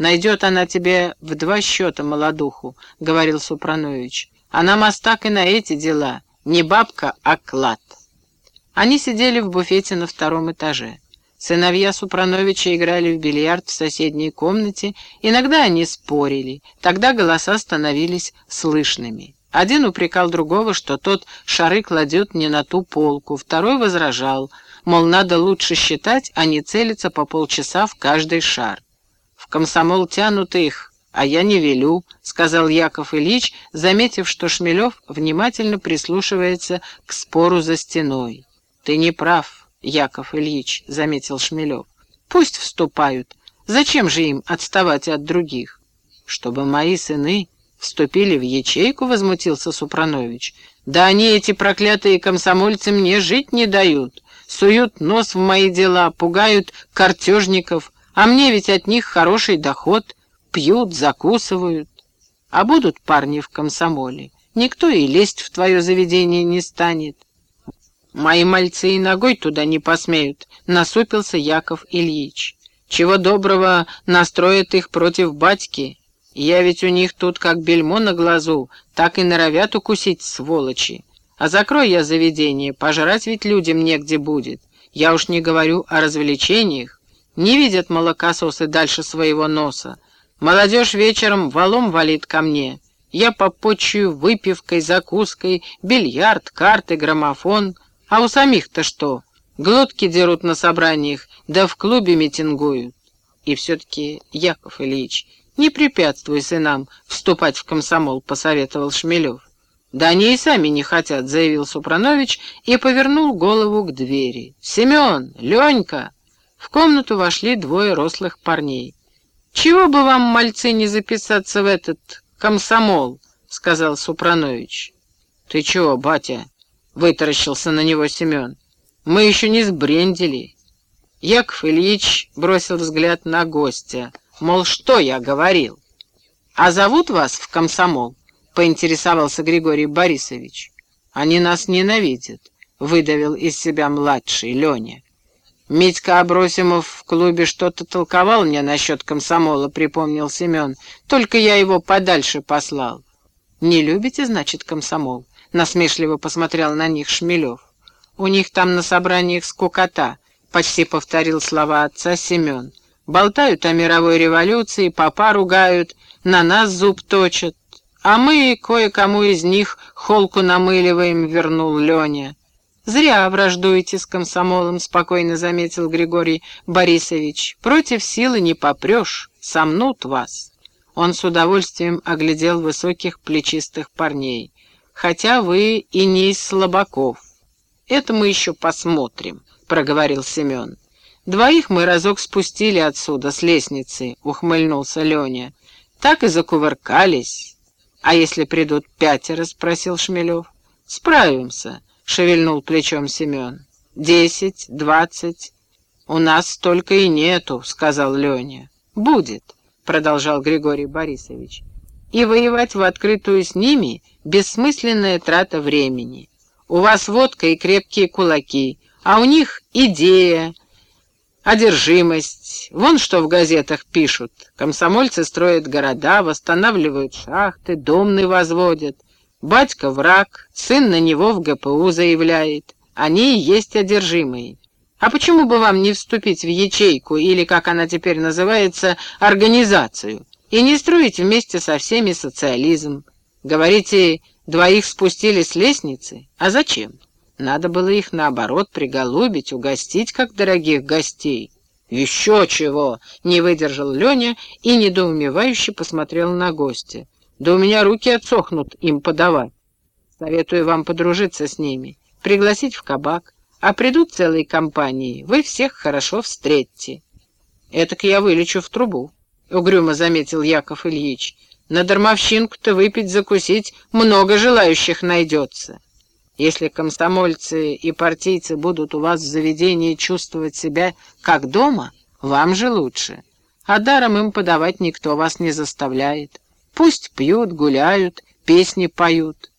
«Найдет она тебе в два счета молодуху», — говорил Супранович. «Она мастак и на эти дела. Не бабка, а клад». Они сидели в буфете на втором этаже. Сыновья Супрановича играли в бильярд в соседней комнате, иногда они спорили, тогда голоса становились слышными. Один упрекал другого, что тот шары кладет не на ту полку, второй возражал, мол, надо лучше считать, а не целиться по полчаса в каждый шар комсомол тянут их, а я не велю», — сказал Яков Ильич, заметив, что Шмелев внимательно прислушивается к спору за стеной. «Ты не прав, Яков Ильич», — заметил Шмелев. «Пусть вступают. Зачем же им отставать от других?» «Чтобы мои сыны вступили в ячейку», — возмутился Супранович. «Да они, эти проклятые комсомольцы, мне жить не дают. Суют нос в мои дела, пугают картежников». А мне ведь от них хороший доход, пьют, закусывают. А будут парни в комсомоле, никто и лезть в твое заведение не станет. Мои мальцы и ногой туда не посмеют, насупился Яков Ильич. Чего доброго настроят их против батьки. Я ведь у них тут как бельмо на глазу, так и норовят укусить, сволочи. А закрой я заведение, пожрать ведь людям негде будет. Я уж не говорю о развлечениях. Не видят молокососы дальше своего носа. Молодежь вечером валом валит ко мне. Я попочую выпивкой, закуской, бильярд, карты, граммофон. А у самих-то что? Глотки дерут на собраниях, да в клубе митингуют. И все-таки, Яков Ильич, не препятствуй сынам вступать в комсомол, посоветовал Шмелев. «Да они и сами не хотят», — заявил Супранович и повернул голову к двери. «Семен! Ленька!» В комнату вошли двое рослых парней. «Чего бы вам, мальцы, не записаться в этот комсомол?» — сказал Супранович. «Ты чего, батя?» — вытаращился на него Семен. «Мы еще не сбрендили». Яков Ильич бросил взгляд на гостя, мол, что я говорил. «А зовут вас в комсомол?» — поинтересовался Григорий Борисович. «Они нас ненавидят», — выдавил из себя младший Леня. «Митька Абросимов в клубе что-то толковал мне насчет комсомола», — припомнил Семен. «Только я его подальше послал». «Не любите, значит, комсомол?» — насмешливо посмотрел на них Шмелев. «У них там на собраниях скукота», — почти повторил слова отца Семен. «Болтают о мировой революции, папа ругают, на нас зуб точат. А мы кое-кому из них холку намыливаем», — вернул Леня. «Зря враждуете с комсомолом», — спокойно заметил Григорий Борисович. «Против силы не попрешь, сомнут вас». Он с удовольствием оглядел высоких плечистых парней. «Хотя вы и не из слабаков». «Это мы еще посмотрим», — проговорил Семен. Двоих мы разок спустили отсюда, с лестницы, ухмыльнулся Леня. Так и закувыркались. А если придут пятеро, спросил Шмелев. Справимся, шевельнул плечом Семен. Десять, двадцать. У нас столько и нету, сказал Леня. Будет, продолжал Григорий Борисович. И воевать в открытую с ними — бессмысленная трата времени. У вас водка и крепкие кулаки, а у них идея, одержимость. Вон что в газетах пишут. Комсомольцы строят города, восстанавливают шахты, домны возводят. Батька враг, сын на него в ГПУ заявляет. Они и есть одержимые. А почему бы вам не вступить в ячейку, или, как она теперь называется, организацию, и не строить вместе со всеми социализм? Говорите, двоих спустили с лестницы? А зачем? Надо было их, наоборот, приголубить, угостить, как дорогих гостей. «Еще чего!» — не выдержал Леня и недоумевающе посмотрел на гостя. «Да у меня руки отсохнут им подавать. Советую вам подружиться с ними, пригласить в кабак, а придут целые компании, вы всех хорошо встретите». «Этак я вылечу в трубу», — угрюмо заметил Яков Ильич. «На дармовщинку-то выпить, закусить много желающих найдется». Если комсомольцы и партийцы будут у вас в заведении чувствовать себя как дома, вам же лучше. А даром им подавать никто вас не заставляет. Пусть пьют, гуляют, песни поют.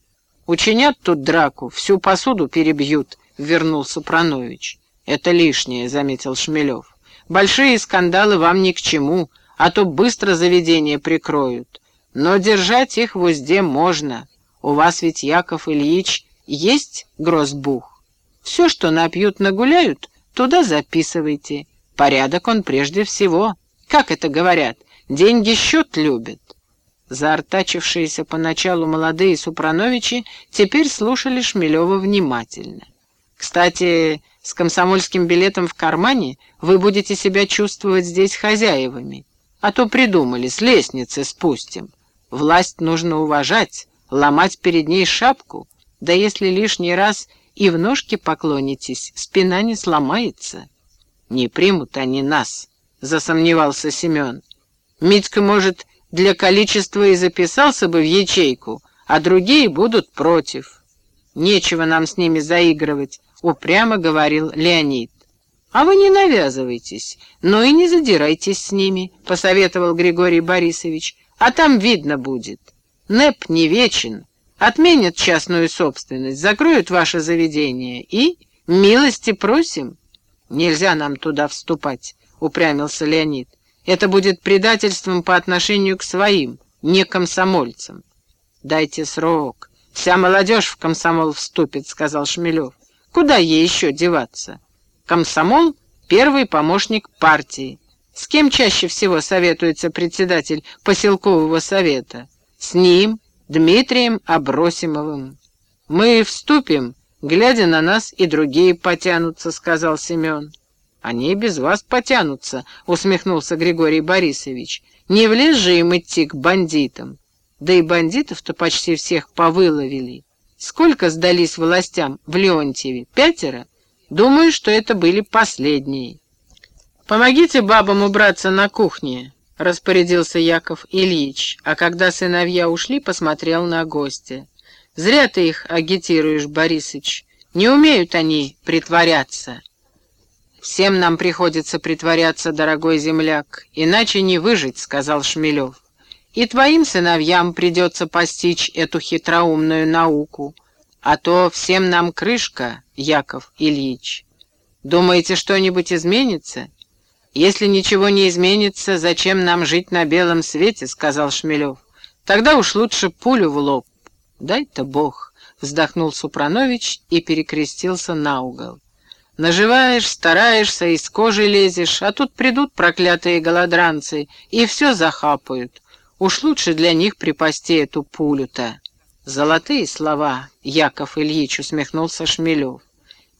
Учинят тут драку, всю посуду перебьют, вернул Супранович. Это лишнее, заметил Шмелев. Большие скандалы вам ни к чему, а то быстро заведение прикроют. Но держать их в узде можно. У вас ведь Яков Ильич есть грозбух. Все, что напьют, нагуляют, туда записывайте. Порядок он прежде всего. Как это говорят? Деньги счет любят. Заортачившиеся поначалу молодые Супрановичи теперь слушали Шмелева внимательно. «Кстати, с комсомольским билетом в кармане вы будете себя чувствовать здесь хозяевами. А то придумали, с лестницы спустим. Власть нужно уважать, ломать перед ней шапку. Да если лишний раз и в ножки поклонитесь, спина не сломается. Не примут они нас, засомневался Семен. Митька, может, для количества и записался бы в ячейку, а другие будут против. Нечего нам с ними заигрывать, упрямо говорил Леонид. «А вы не навязывайтесь, но и не задирайтесь с ними», — посоветовал Григорий Борисович. «А там видно будет. НЭП не вечен, Отменят частную собственность, закроют ваше заведение и... Милости просим. Нельзя нам туда вступать, упрямился Леонид. Это будет предательством по отношению к своим, не комсомольцам. Дайте срок. Вся молодежь в комсомол вступит, сказал Шмелев. Куда ей еще деваться? Комсомол — первый помощник партии. С кем чаще всего советуется председатель поселкового совета? С ним, Дмитрием Абросимовым. «Мы вступим, глядя на нас, и другие потянутся», — сказал Семен. «Они без вас потянутся», — усмехнулся Григорий Борисович. «Не влез же им идти к бандитам. Да и бандитов-то почти всех повыловили. Сколько сдались властям в Леонтьеве? Пятеро? Думаю, что это были последние. Помогите бабам убраться на кухне распорядился Яков Ильич, а когда сыновья ушли, посмотрел на гостя. «Зря ты их агитируешь, Борисыч. Не умеют они притворяться». «Всем нам приходится притворяться, дорогой земляк, иначе не выжить», — сказал Шмелев. «И твоим сыновьям придется постичь эту хитроумную науку, а то всем нам крышка, Яков Ильич. Думаете, что-нибудь изменится?» «Если ничего не изменится, зачем нам жить на белом свете?» — сказал Шмелев. «Тогда уж лучше пулю в лоб». «Дай-то Бог!» — вздохнул Супранович и перекрестился на угол. «Наживаешь, стараешься, из кожи лезешь, а тут придут проклятые голодранцы и все захапают. Уж лучше для них припасти эту пулю-то». «Золотые слова!» — Яков Ильич усмехнулся Шмелев.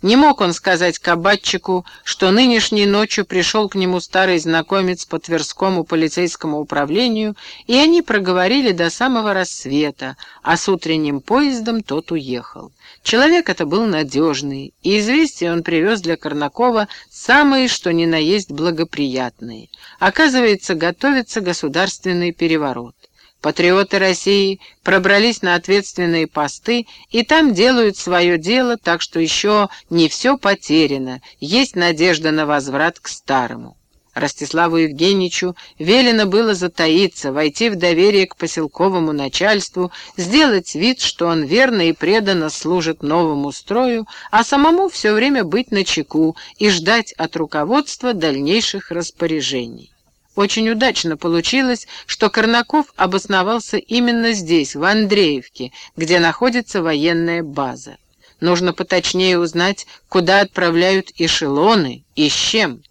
Не мог он сказать кабачику, что нынешней ночью пришел к нему старый знакомец по Тверскому полицейскому управлению, и они проговорили до самого рассвета, а с утренним поездом тот уехал. Человек это был надежный, и известия он привез для Корнакова самые, что ни на есть благоприятные. Оказывается, готовится государственный переворот. Патриоты России пробрались на ответственные посты и там делают свое дело, так что еще не все потеряно, есть надежда на возврат к старому. Ростиславу Евгеньевичу велено было затаиться, войти в доверие к поселковому начальству, сделать вид, что он верно и преданно служит новому строю, а самому все время быть начеку и ждать от руководства дальнейших распоряжений. Очень удачно получилось, что Корнаков обосновался именно здесь, в Андреевке, где находится военная база. Нужно поточнее узнать, куда отправляют эшелоны и с чем.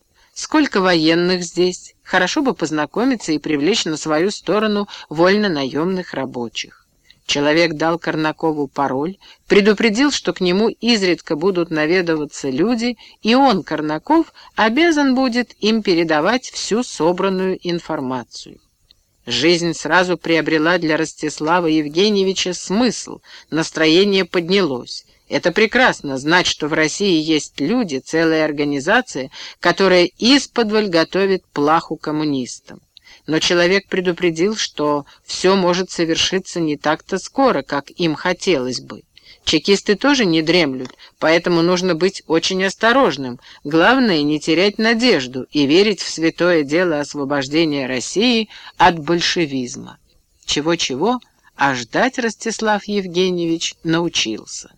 Сколько военных здесь? Хорошо бы познакомиться и привлечь на свою сторону вольно-наемных рабочих. Человек дал Корнакову пароль, предупредил, что к нему изредка будут наведываться люди, и он, Корнаков, обязан будет им передавать всю собранную информацию. Жизнь сразу приобрела для Ростислава Евгеньевича смысл, настроение поднялось. Это прекрасно, знать, что в России есть люди, целая организация, которая исподволь готовит плаху коммунистам но человек предупредил, что все может совершиться не так-то скоро, как им хотелось бы. Чекисты тоже не дремлют, поэтому нужно быть очень осторожным. Главное — не терять надежду и верить в святое дело освобождения России от большевизма. Чего-чего, а ждать Ростислав Евгеньевич научился.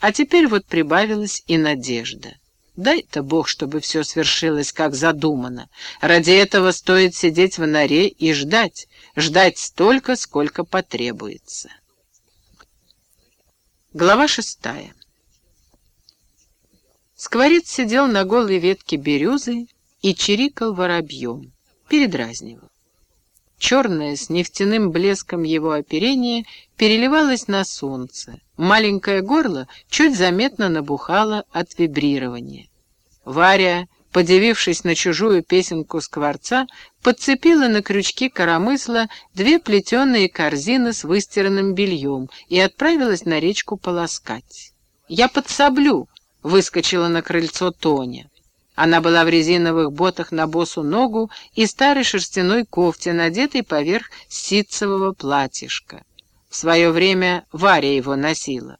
А теперь вот прибавилась и надежда. Дай-то Бог, чтобы все свершилось, как задумано. Ради этого стоит сидеть в норе и ждать, ждать столько, сколько потребуется. Глава шестая. Скворец сидел на голой ветке березы и чирикал воробьем, передразнивал. Черное с нефтяным блеском его оперение переливалось на солнце. Маленькое горло чуть заметно набухало от вибрирования. Варя, подивившись на чужую песенку скворца, подцепила на крючки коромысла две плетеные корзины с выстиранным бельем и отправилась на речку полоскать. «Я подсоблю!» — выскочила на крыльцо Тоня. Она была в резиновых ботах на босу ногу и старой шерстяной кофте, надетой поверх ситцевого платьишка. В свое время Варя его носила.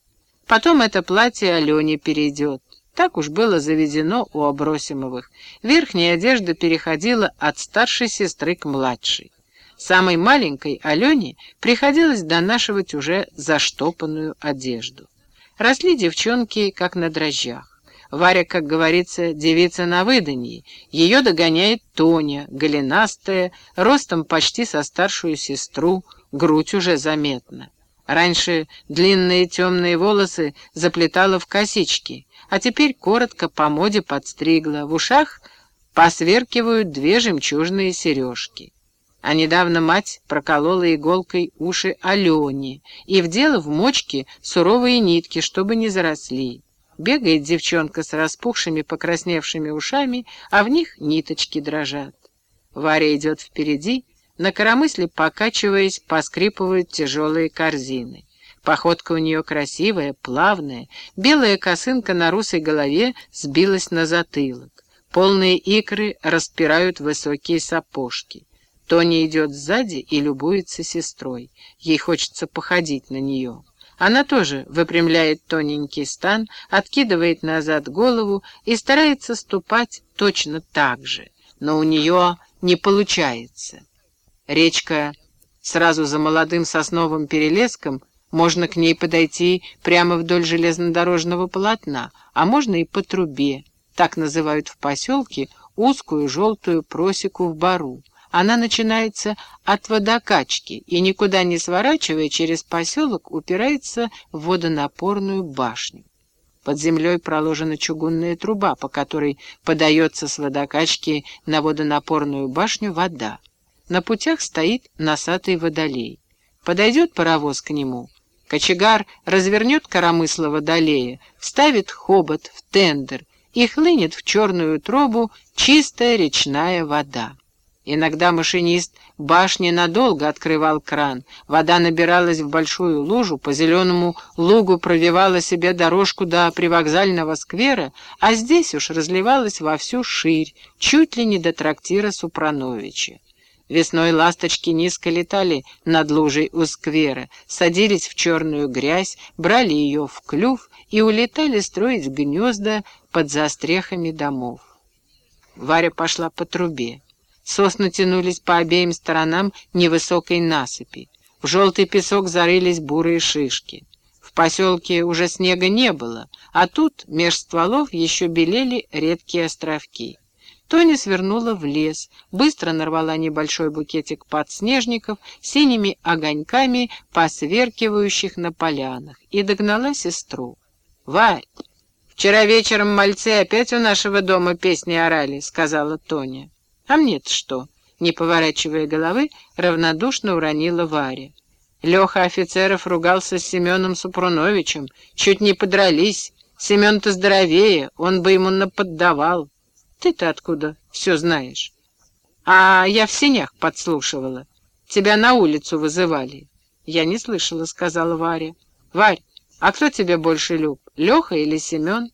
Потом это платье Алене перейдет. Так уж было заведено у Абросимовых. Верхняя одежда переходила от старшей сестры к младшей. Самой маленькой Алене приходилось донашивать уже заштопанную одежду. Росли девчонки, как на дрожжах. Варя, как говорится, девица на выданье. Ее догоняет Тоня, голенастая, ростом почти со старшую сестру, грудь уже заметна. Раньше длинные темные волосы заплетала в косички, а теперь коротко по моде подстригла. В ушах посверкивают две жемчужные сережки. А недавно мать проколола иголкой уши Алене и вдела в мочки суровые нитки, чтобы не заросли. Бегает девчонка с распухшими, покрасневшими ушами, а в них ниточки дрожат. Варя идет впереди, на коромысле, покачиваясь, поскрипывают тяжелые корзины. Походка у нее красивая, плавная, белая косынка на русой голове сбилась на затылок. Полные икры распирают высокие сапожки. Тоня идет сзади и любуется сестрой. Ей хочется походить на нее. Она тоже выпрямляет тоненький стан, откидывает назад голову и старается ступать точно так же, но у нее не получается. Речка сразу за молодым сосновым перелеском, можно к ней подойти прямо вдоль железнодорожного полотна, а можно и по трубе, так называют в поселке узкую желтую просеку в бару. Она начинается от водокачки и, никуда не сворачивая, через поселок упирается в водонапорную башню. Под землей проложена чугунная труба, по которой подается с водокачки на водонапорную башню вода. На путях стоит носатый водолей. Подойдет паровоз к нему, Кочегар развернет коромысло водолея, вставит хобот в тендер и хлынет в черную трубу чистая речная вода. Иногда машинист башни надолго открывал кран. Вода набиралась в большую лужу, по зеленому лугу провивала себе дорожку до привокзального сквера, а здесь уж разливалась во всю ширь, чуть ли не до трактира Супрановича. Весной ласточки низко летали над лужей у сквера, садились в черную грязь, брали ее в клюв и улетали строить гнезда под застрехами домов. Варя пошла по трубе. Сосны тянулись по обеим сторонам невысокой насыпи. В желтый песок зарылись бурые шишки. В поселке уже снега не было, а тут меж стволов еще белели редкие островки. Тоня свернула в лес, быстро нарвала небольшой букетик подснежников синими огоньками, посверкивающих на полянах, и догнала сестру. «Варь, вчера вечером мальцы опять у нашего дома песни орали», — сказала Тоня. «А мне-то что?» — не поворачивая головы, равнодушно уронила Варя. Леха офицеров ругался с Семеном Супруновичем, чуть не подрались. Семен-то здоровее, он бы ему наподдавал. Ты-то откуда все знаешь? А я в сенях подслушивала. Тебя на улицу вызывали. Я не слышала, сказала Варя. Варь, а кто тебе больше люб, Леха или Семен?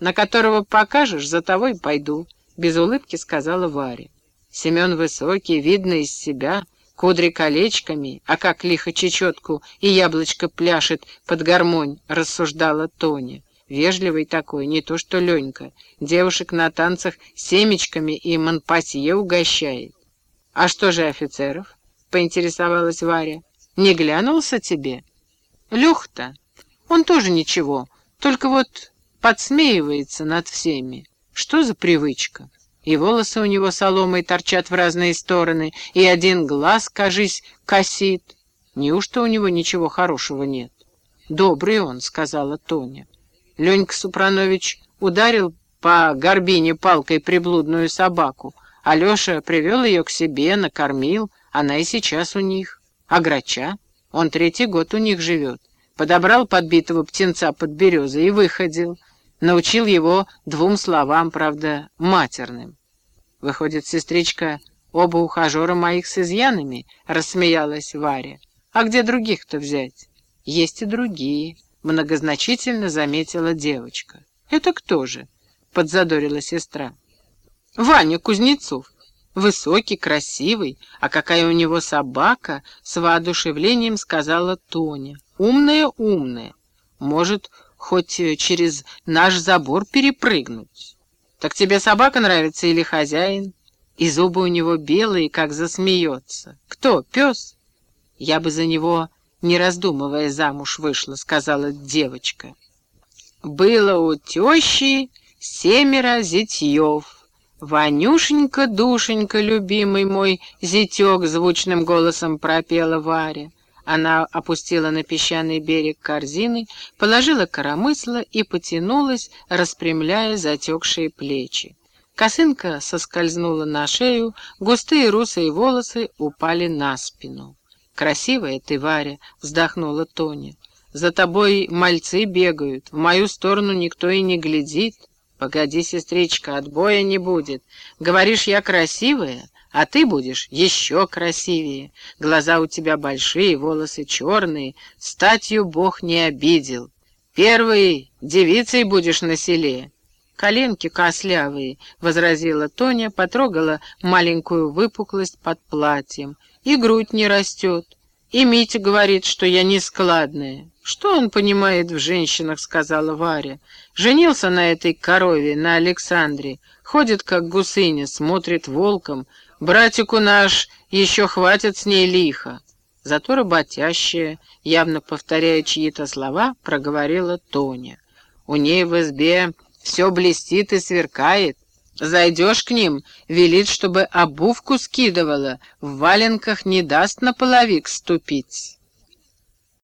На которого покажешь, за того и пойду, без улыбки сказала Варя. Семен высокий, видно из себя, кудри колечками, а как лихо чечетку и яблочко пляшет под гармонь, рассуждала Тоня. Вежливый такой, не то что Ленька. Девушек на танцах семечками и манпасье угощает. «А что же офицеров?» — поинтересовалась Варя. «Не глянулся тебе?» «Лех-то, он тоже ничего, только вот подсмеивается над всеми. Что за привычка?» И волосы у него соломой торчат в разные стороны, и один глаз, кажись, косит. Неужто у него ничего хорошего нет? «Добрый он», — сказала Тоня. Ленька Супранович ударил по горбине палкой приблудную собаку, Алеша привел ее к себе, накормил, она и сейчас у них. А Грача? Он третий год у них живет. Подобрал подбитого птенца под березой и выходил. Научил его двум словам, правда, матерным. Выходит, сестричка, оба ухажера моих с изъянами, рассмеялась Варя. А где других-то взять? Есть и другие, многозначительно заметила девочка. Это кто же? Подзадорила сестра. Ваня Кузнецов. Высокий, красивый, а какая у него собака, с воодушевлением сказала Тоня. Умная-умная. Может, хоть э, через наш забор перепрыгнуть. Так тебе собака нравится или хозяин? И зубы у него белые, как засмеется. Кто, пес? Я бы за него, не раздумывая, замуж вышла, сказала девочка. Было у тещи семеро зятьев. «Ванюшенька, душенька, любимый мой зятек!» — звучным голосом пропела Варя. Она опустила на песчаный берег корзины, положила коромысло и потянулась, распрямляя затекшие плечи. Косынка соскользнула на шею, густые русые волосы упали на спину. «Красивая ты, Варя!» — вздохнула Тоня. «За тобой мальцы бегают, в мою сторону никто и не глядит. Погоди, сестричка, отбоя не будет. Говоришь, я красивая?» А ты будешь еще красивее. Глаза у тебя большие, волосы черные. Статью Бог не обидел. Первой девицей будешь на селе. «Коленки кослявые», — возразила Тоня, потрогала маленькую выпуклость под платьем. «И грудь не растет. И Митя говорит, что я нескладная». «Что он понимает в женщинах?» — сказала Варя. «Женился на этой корове, на Александре. Ходит, как гусыня, смотрит волком, Братику наш еще хватит с ней лихо. Зато работящая, явно повторяя чьи-то слова, проговорила Тоня. У ней в избе все блестит и сверкает. Зайдешь к ним, велит, чтобы обувку скидывала, в валенках не даст на половик ступить.